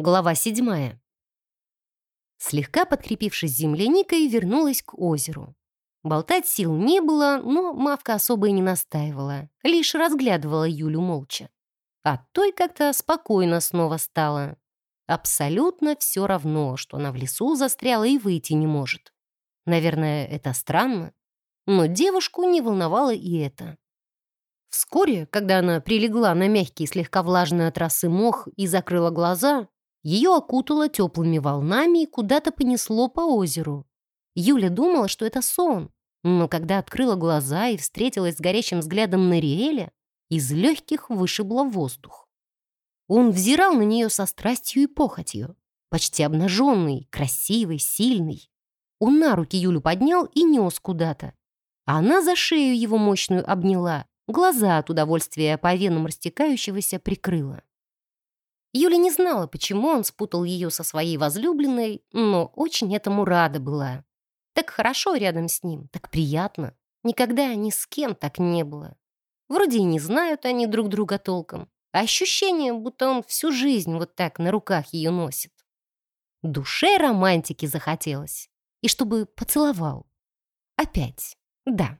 Глава седьмая. Слегка подкрепившись земляникой, вернулась к озеру. Болтать сил не было, но Мавка особо и не настаивала, лишь разглядывала Юлю молча. А той как-то спокойно снова стало. Абсолютно все равно, что она в лесу застряла и выйти не может. Наверное, это странно, но девушку не волновало и это. Вскоре, когда она прилегла на мягкий, слегка влажный от росы мох и закрыла глаза, ее окутало теплыми волнами и куда-то понесло по озеру. Юля думала, что это сон, но когда открыла глаза и встретилась с горящим взглядом Нариэля, из легких вышибло воздух. Он взирал на нее со страстью и похотью, почти обнаженный, красивый, сильный. Он на руки Юлю поднял и нес куда-то. А она за шею его мощную обняла, глаза от удовольствия по венам растекающегося прикрыла. Юля не знала, почему он спутал ее со своей возлюбленной, но очень этому рада была. Так хорошо рядом с ним, так приятно. Никогда ни с кем так не было. Вроде и не знают они друг друга толком, а ощущение, будто он всю жизнь вот так на руках ее носит. Душе романтики захотелось. И чтобы поцеловал. Опять. Да.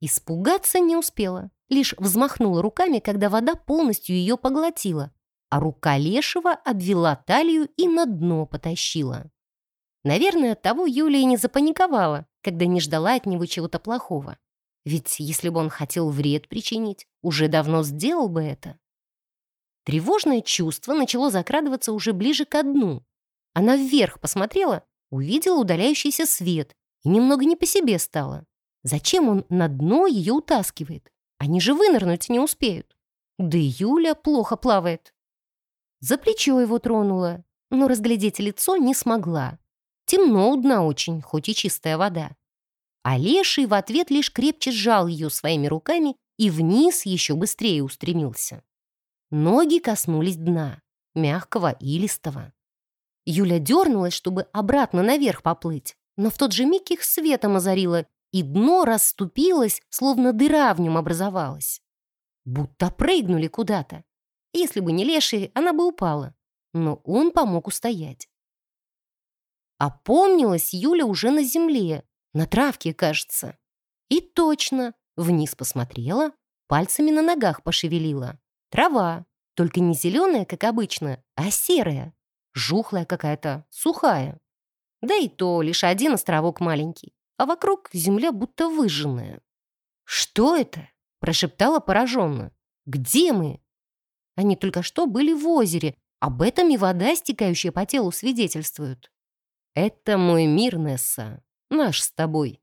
Испугаться не успела. Лишь взмахнула руками, когда вода полностью ее поглотила, а рука Лешего обвела талию и на дно потащила. Наверное, от того Юлия не запаниковала, когда не ждала от него чего-то плохого. Ведь если бы он хотел вред причинить, уже давно сделал бы это. Тревожное чувство начало закрадываться уже ближе к дну. Она вверх посмотрела, увидела удаляющийся свет и немного не по себе стала. Зачем он на дно ее утаскивает? Они же вынырнуть не успеют. Да и Юля плохо плавает. За плечо его тронула, но разглядеть лицо не смогла. Темно у дна очень, хоть и чистая вода. А Леший в ответ лишь крепче сжал ее своими руками и вниз еще быстрее устремился. Ноги коснулись дна, мягкого и листого. Юля дернулась, чтобы обратно наверх поплыть, но в тот же миг их светом озарило, и дно расступилось, словно дыра в нем образовалась. Будто прыгнули куда-то. Если бы не леший, она бы упала. Но он помог устоять. Опомнилась Юля уже на земле, на травке, кажется. И точно, вниз посмотрела, пальцами на ногах пошевелила. Трава, только не зеленая, как обычно, а серая, жухлая какая-то, сухая. Да и то лишь один островок маленький, а вокруг земля будто выжженная. «Что это?» – прошептала пораженно. «Где мы?» Они только что были в озере. Об этом и вода, стекающая по телу, свидетельствуют. Это мой мир, Несса. Наш с тобой.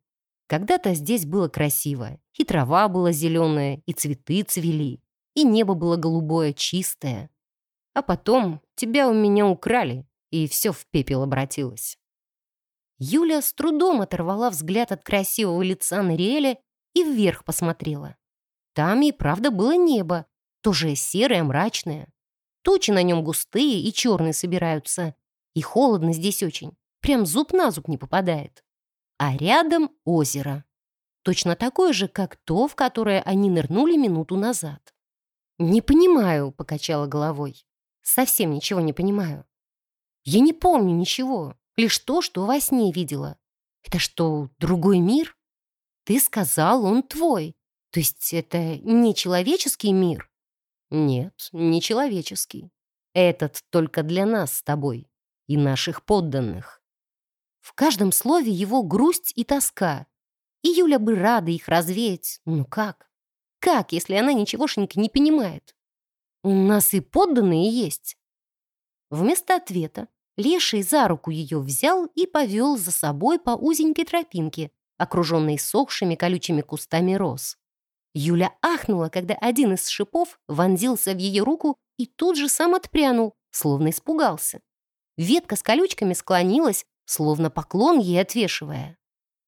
Когда-то здесь было красиво. И трава была зеленая, и цветы цвели, и небо было голубое, чистое. А потом тебя у меня украли, и все в пепел обратилось. Юля с трудом оторвала взгляд от красивого лица Нариэля и вверх посмотрела. Там и правда было небо, тоже серое, мрачное. Тучи на нем густые и черные собираются. И холодно здесь очень. Прям зуб на зуб не попадает. А рядом озеро. Точно такое же, как то, в которое они нырнули минуту назад. «Не понимаю», — покачала головой. «Совсем ничего не понимаю. Я не помню ничего, лишь то, что во сне видела. Это что, другой мир? Ты сказал, он твой. То есть это не человеческий мир?» Нет, не человеческий. Этот только для нас с тобой и наших подданных. В каждом слове его грусть и тоска. И Юля бы рада их развеять. Ну как? Как, если она ничегошенько не понимает? У нас и подданные есть. Вместо ответа Леший за руку ее взял и повел за собой по узенькой тропинке, окруженной сохшими колючими кустами роз. Юля ахнула, когда один из шипов вонзился в ее руку и тут же сам отпрянул, словно испугался. Ветка с колючками склонилась, словно поклон ей отвешивая.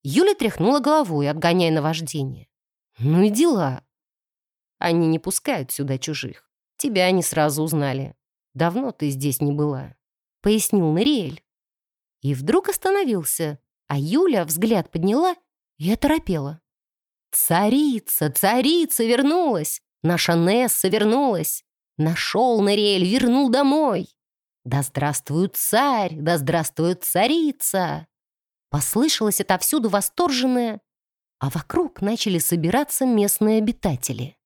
Юля тряхнула головой, отгоняя наваждение. «Ну и дела. Они не пускают сюда чужих. Тебя они сразу узнали. Давно ты здесь не была», — пояснил Нориэль. И вдруг остановился, а Юля взгляд подняла и оторопела. Царица, царица вернулась! Наша Несса вернулась! Нашел Нориэль, вернул домой! «Да здравствует царь! Да здравствует царица!» Послышалось отовсюду восторженное, а вокруг начали собираться местные обитатели.